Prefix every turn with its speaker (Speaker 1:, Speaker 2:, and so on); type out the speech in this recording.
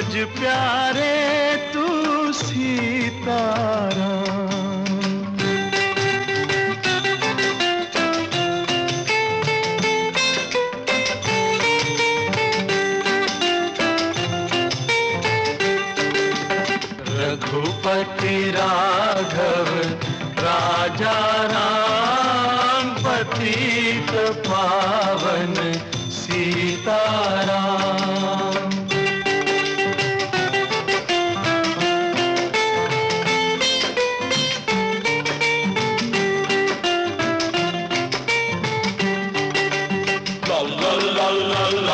Speaker 1: भज प्यारे तू सीताराम रघुपति राघव राजा राम पतित पावन Allah.